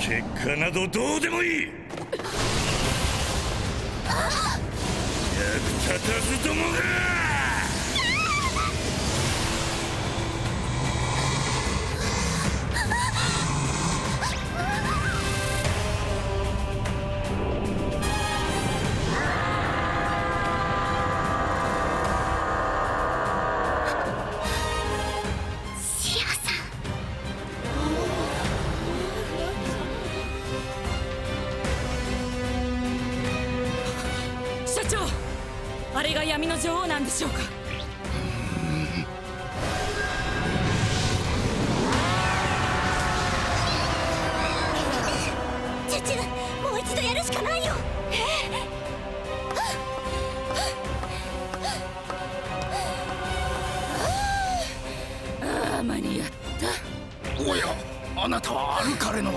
結果などどうでもいい。役立たずどもが。れの。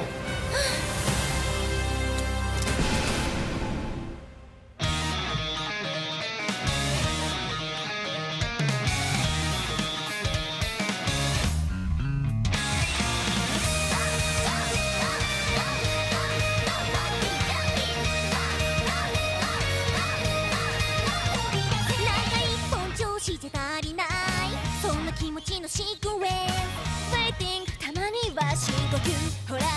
気持ちのシークエンス Waiting たまには深呼吸ほら。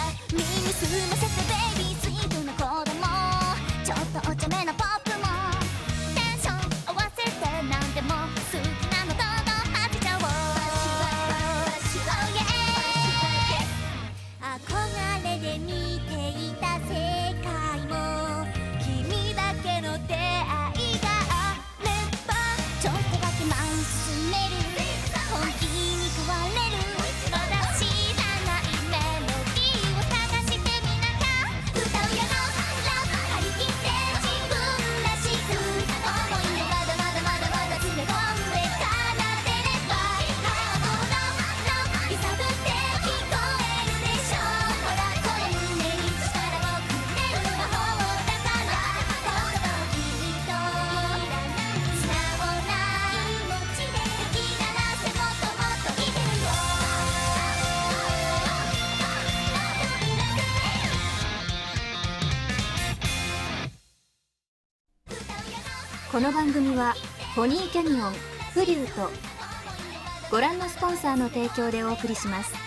この番組はポニーキャニオンフリューとご覧のスポンサーの提供でお送りします。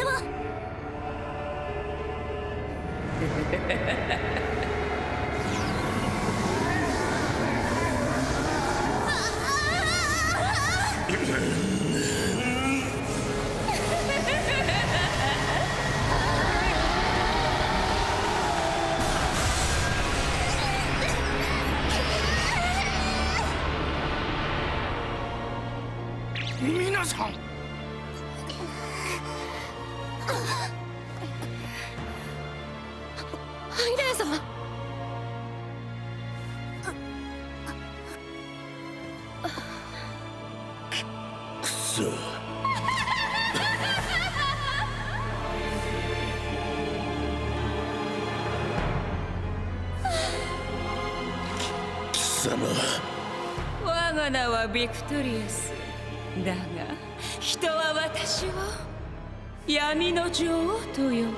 れは。皆さん。名はビクトリアス。だが人は私を闇の女王と呼ぶ。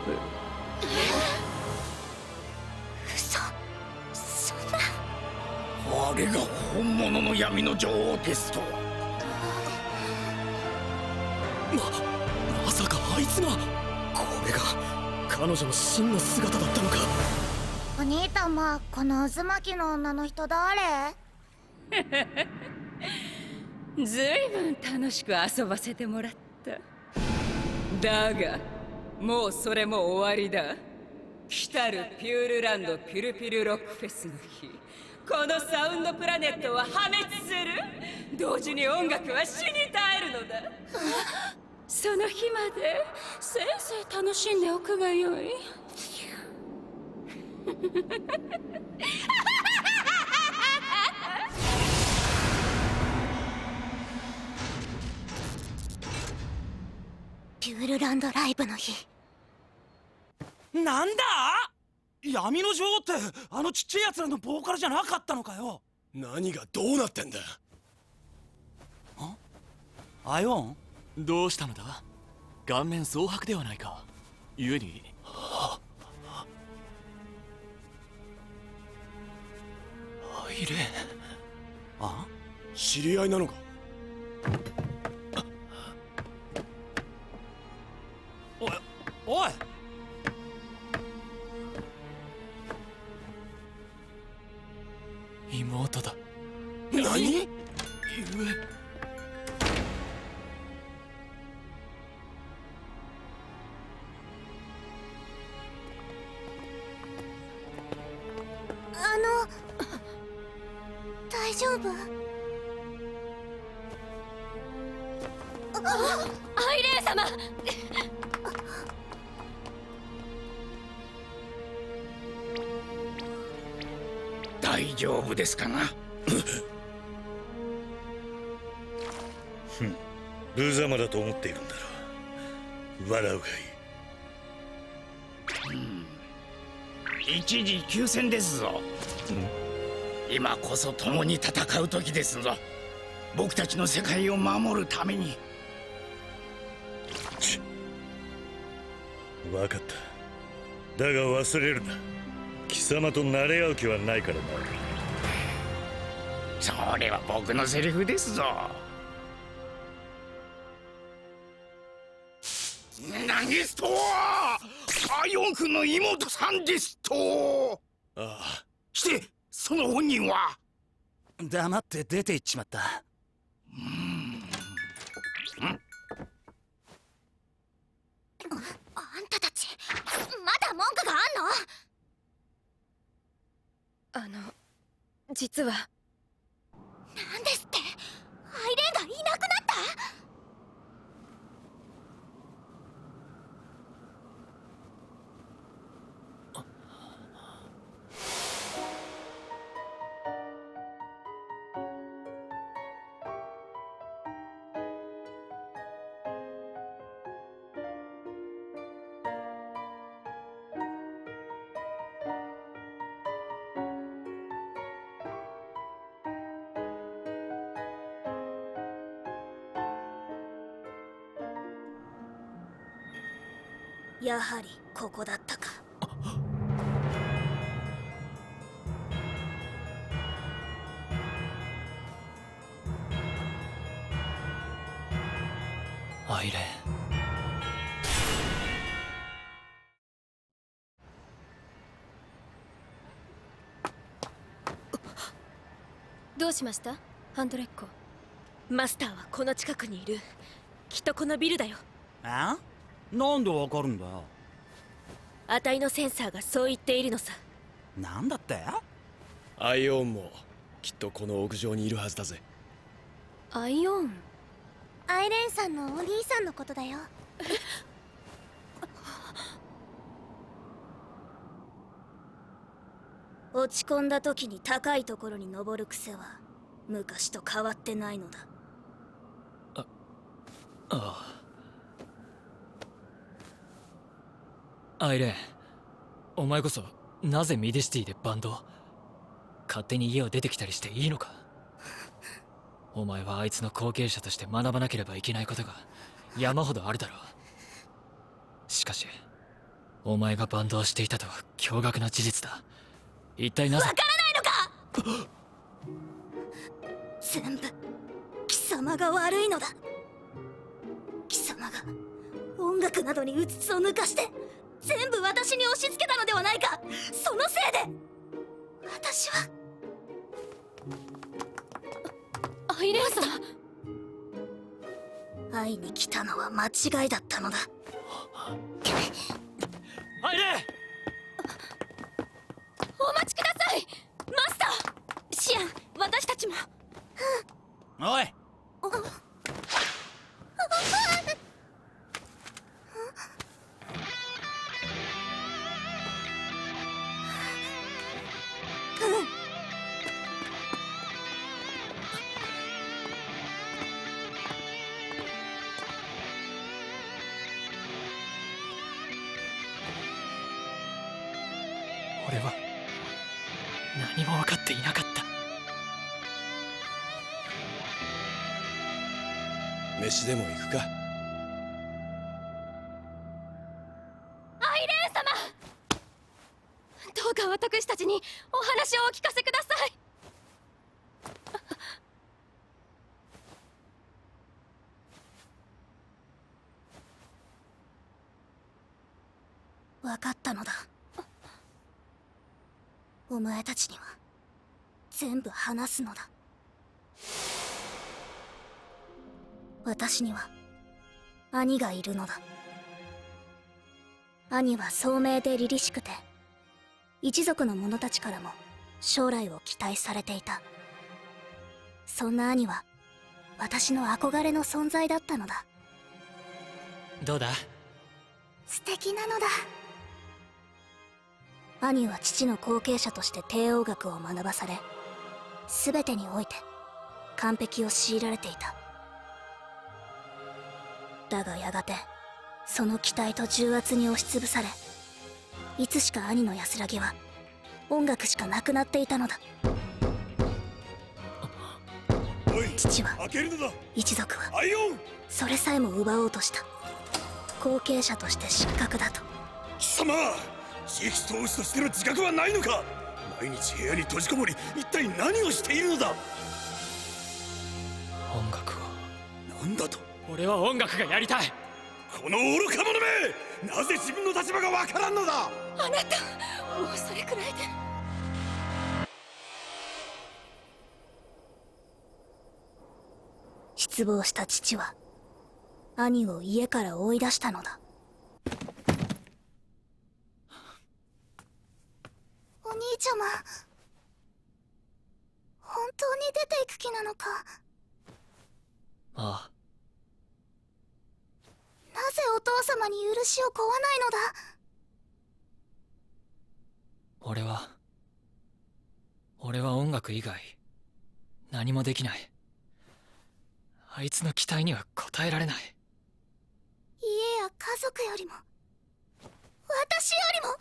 嘘。そんな。あれが本物の闇の女王テストあいつがこれが彼女の真の姿だったのか。お兄たまこの渦巻きの女の人誰？ずいぶん楽しく遊ばせてもらった。だがもうそれも終わりだ。来たるピュールランドピュルピュルロックフェスの日。このサウンドプラネットは破滅する。同時に音楽は死に絶えるのだ その日までせいぜい楽しんでおくがよい。ピュールランドライブの日。なんだ？闇の女王ってあのちっちゃいやつらのボーカルじゃなかったのかよ。何がどうなってんだアイオン？どうしたのだ？顔面蒼白ではないか。故に。アイレンあ？知り合いなのか？アイレン様。大丈夫ですかな？ふん。無様だと思っているんだろう。笑うがいい。一時休戦ですぞ。今こそ共に戦う時ですぞ。僕たちの世界を守るために分かった。だが忘れるな。貴様と慣れ合う気はないからな。それは僕のセリフですぞ。ナギストアイオン君の妹さんですと。ああ。してその本人は？黙って出て行っちまった。あんたたちまだ文句があのあの実は。なんです。やはりここだったか。アイレン。どうしました？ハンドレッコ。マスターはこの近くにいる。きっとこのビルだよ。あ？なんでわかるんだよ。あたいのセンサーがそう言っているのさ。なんだって？アイオンもきっとこの屋上にいるはずだぜ。アイオン？アイレンさんのお兄さんのことだよ。落ち込んだ時に高いところに登る癖は昔と変わってないのだ。ああアイレンお前こそなぜミディシティでバンド勝手に家を出てきたりしていいのか？お前はあいつの後継者として学ばなければいけないことが山ほどあるだろう。しかしお前がバンドをしていたとは驚愕な事実だ。一体なぜ？わからないのか？全部貴様が悪いのだ。貴様が音楽などにうつつを抜かして全部私に押し付けたのではないか。そのせいで。私は。アイレン様。会いに来たのは間違いだったのだ。アイレンお待ちください。マスター。シアン私たちも。おい飯でも行くか。アイレン様！どうか私たちにお話をお聞かせください。分かったのだ。お前たちには全部話すのだ私には兄がいるのだ。兄は聡明で凛々しくて一族の者たちからも将来を期待されていた。そんな兄は私の憧れの存在だったのだ。どうだ？素敵なのだ。兄は父の後継者として帝王学を学ばされ全てにおいて完璧を強いられていただがやがてその期待と重圧に押しつぶされいつしか兄の安らぎは音楽しかなくなっていたのだ。父は開けるのだ。一族はそれさえも奪おうとした後継者として失格だと。貴様地域投資としての自覚はないのか。毎日部屋に閉じこもり一体何をしているのだ。音楽をなんだと俺は音楽がやりたい。この愚か者め！なぜ自分の立場がわからんのだ？あなたもうそれくらいで。失望した父は兄を家から追い出したのだ。お兄ちゃま本当に出ていく気なのか？ああなぜお父様に許しを請わないのだ？俺は俺は音楽以外何もできない。あいつの期待には応えられない。家や家族よりも私よりも音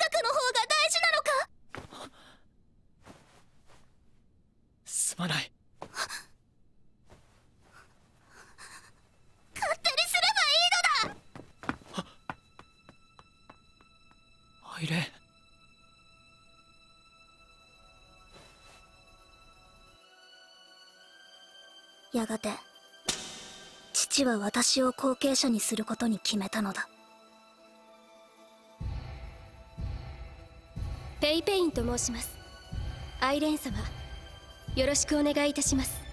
楽の方が大事なのか？すまない勝手にすればいいのだアイレンやがて父は私を後継者にすることに決めたのだ。ペイペインと申します。アイレン様よろしくお願いいたします。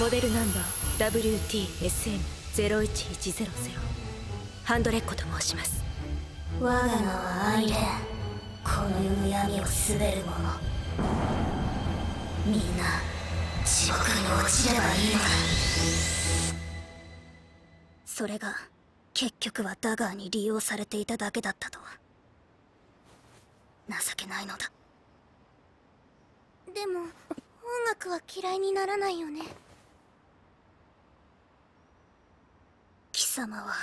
モデルナンバー WTSM01100 ハンドレッコと申します。我が名はアイレン。この世の闇を滑る者。みんな地獄に落ちればいいのだ。それが結局はダガーに利用されていただけだったとは。情けないのだ。でも音楽は嫌いにならないよね貴様は。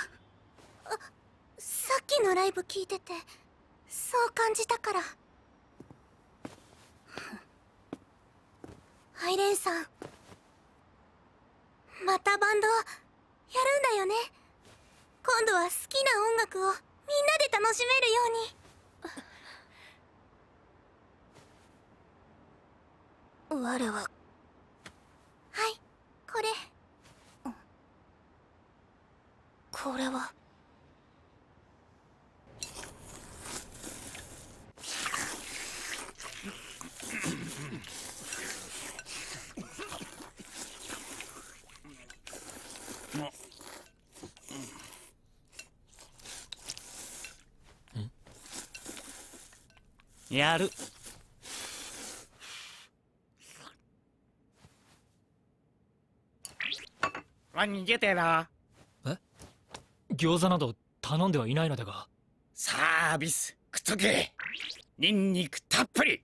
さっきのライブ聞いててそう感じたから。アイレンさん。またバンドやるんだよね。今度は好きな音楽をみんなで楽しめるように。我 ははいこれこれは。やる。あ逃げてら餃子など頼んではいないのだが。サービス食っとけ。ニンニクたっぷり。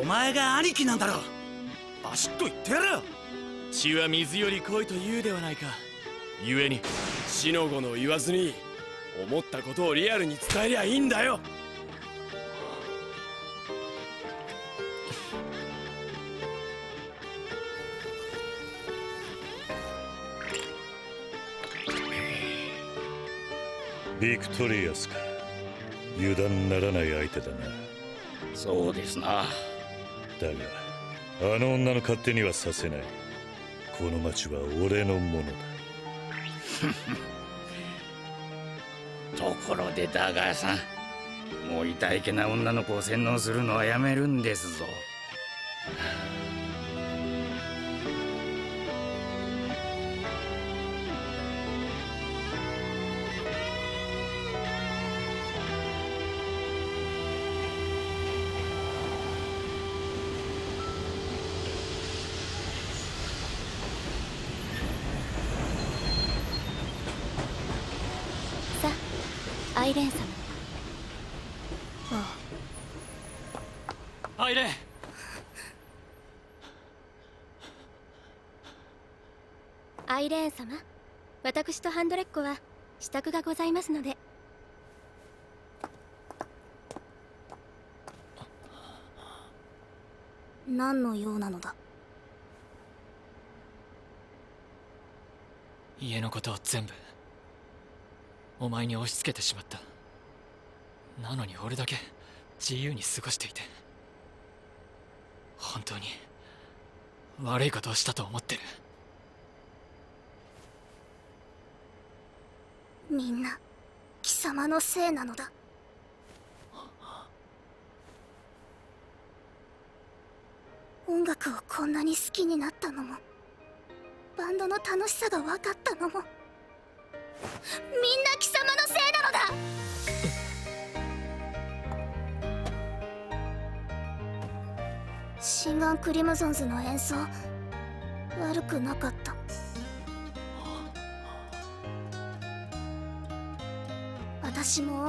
お前が兄貴なんだろ。バシッと言ってやれよ血は水より濃いと言うではないか。故に死の子の言わずに思ったことをリアルに伝えりゃいいんだよビクトリアスか。油断ならない相手だな。そうですな。だがあの女の勝手にはさせない。この町は俺のものだ。ところでダガーさんもういたいけな女の子を洗脳するのはやめるんですぞ様。私とハンドレッコは支度がございますので。何の用なのだ？家のことを全部お前に押し付けてしまった。なのに俺だけ自由に過ごしていて。本当に悪いことをしたと思ってるみんな貴様のせいなのだ。音楽をこんなに好きになったのもバンドの楽しさが分かったのもみんな貴様のせいなのだ。シンガン・クリムゾンズの演奏悪くなかった。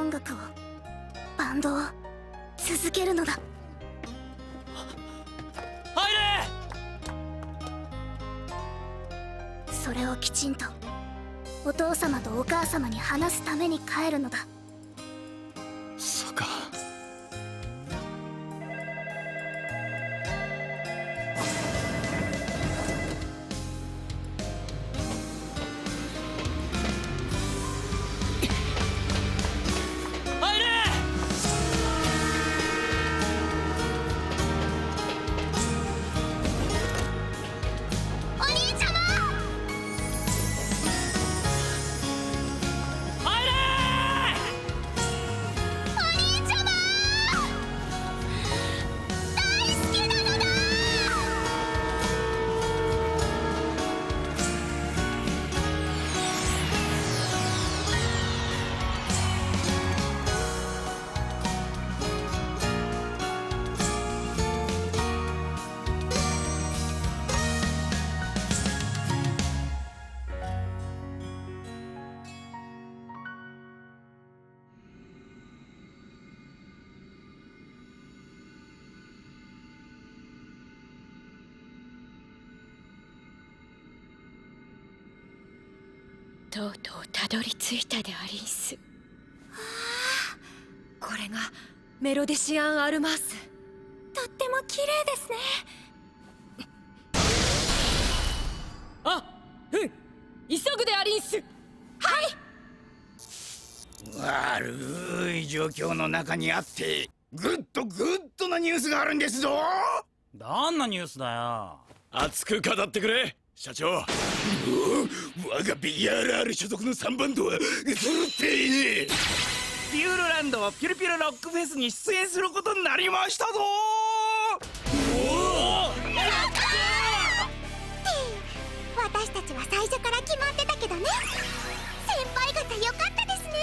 音楽をバンドを続けるのだ。アイレそれをきちんとお父様とお母様に話すために帰るのだとうとうたどり着いたでありんす。これがメロディシアン・アルマース。とっても綺麗ですね。あうん急ぐでありんす。はい。悪い状況の中にあって good good なニュースがあるんですぞ。どんなニュースだよ。熱く語ってくれ社長。我がビヤー BRR 所属の3バンドは揃っていねピューロランドはピュルピュルロックフェスに出演することになりましたぞおおやったー。っ私たちは最初から決まってたけどね。先輩方よかったですね。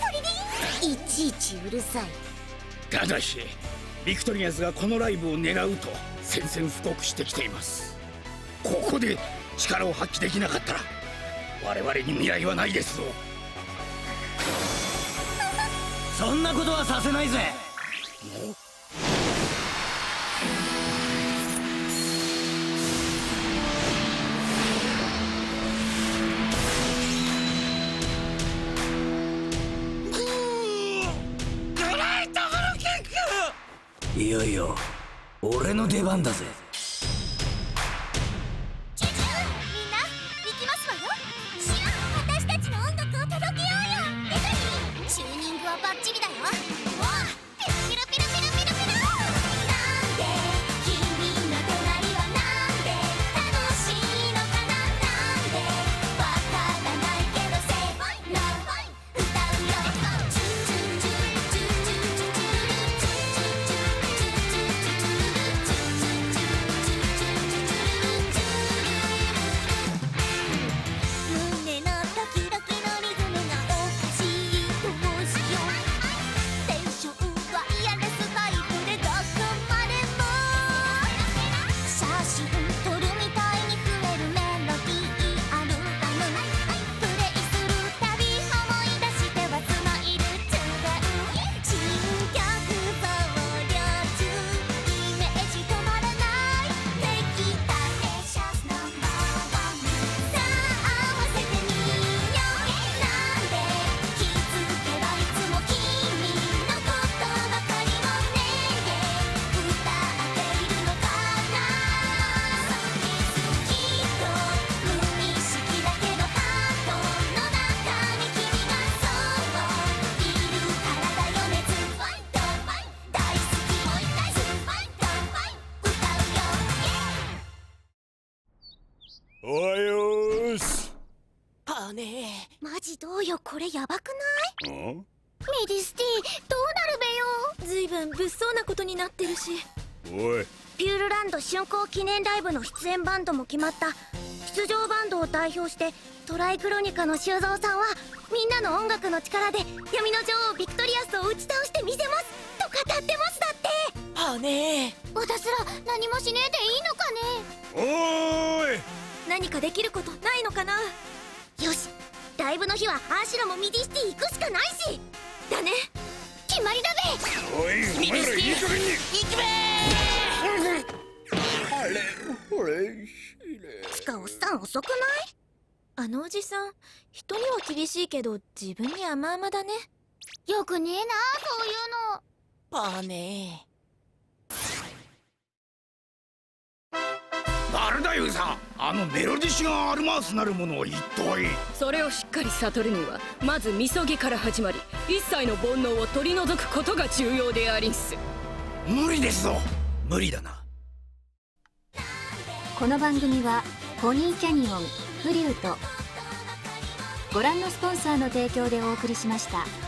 それでいちいちうるさい。ただしビクトリアズがこのライブを狙うと宣戦布告してきています。ここで力を発揮できなかったら我々に未来はないですぞ。そんなことはさせないぜ。いよいよ俺の出番だぜ。よこれやばくない？ん？ミディスティどうなるべよ？ずいぶん物騒なことになってるし。おい。ピューロランド竣工記念ライブの出演バンドも決まった。出場バンドを代表してトライクロニカのシュウゾーさんはみんなの音楽の力で闇の女王ビクトリアスを打ち倒してみせます。と語ってますだって。パーネ私ら何もしねえでいいのかおーい。何かできることないのかな？ねよしライブの日はアーシュラもミディスティ行くしかないし。だね。決まりだべ。おいお前らいい加減に。行くべあれほれつかおっさん遅くない？あのおじさん人には厳しいけど自分に甘々だね。よくねえなそういうの。パーネ誰だユウさん。あのメロディシガンアルマースなるものを一体それをしっかり悟るにはまずみそぎから始まり一切の煩悩を取り除くことが重要でありんす。無理ですぞ。無理だな。この番組はポニーキャニオンフリュートご覧のスポンサーの提供でお送りしました。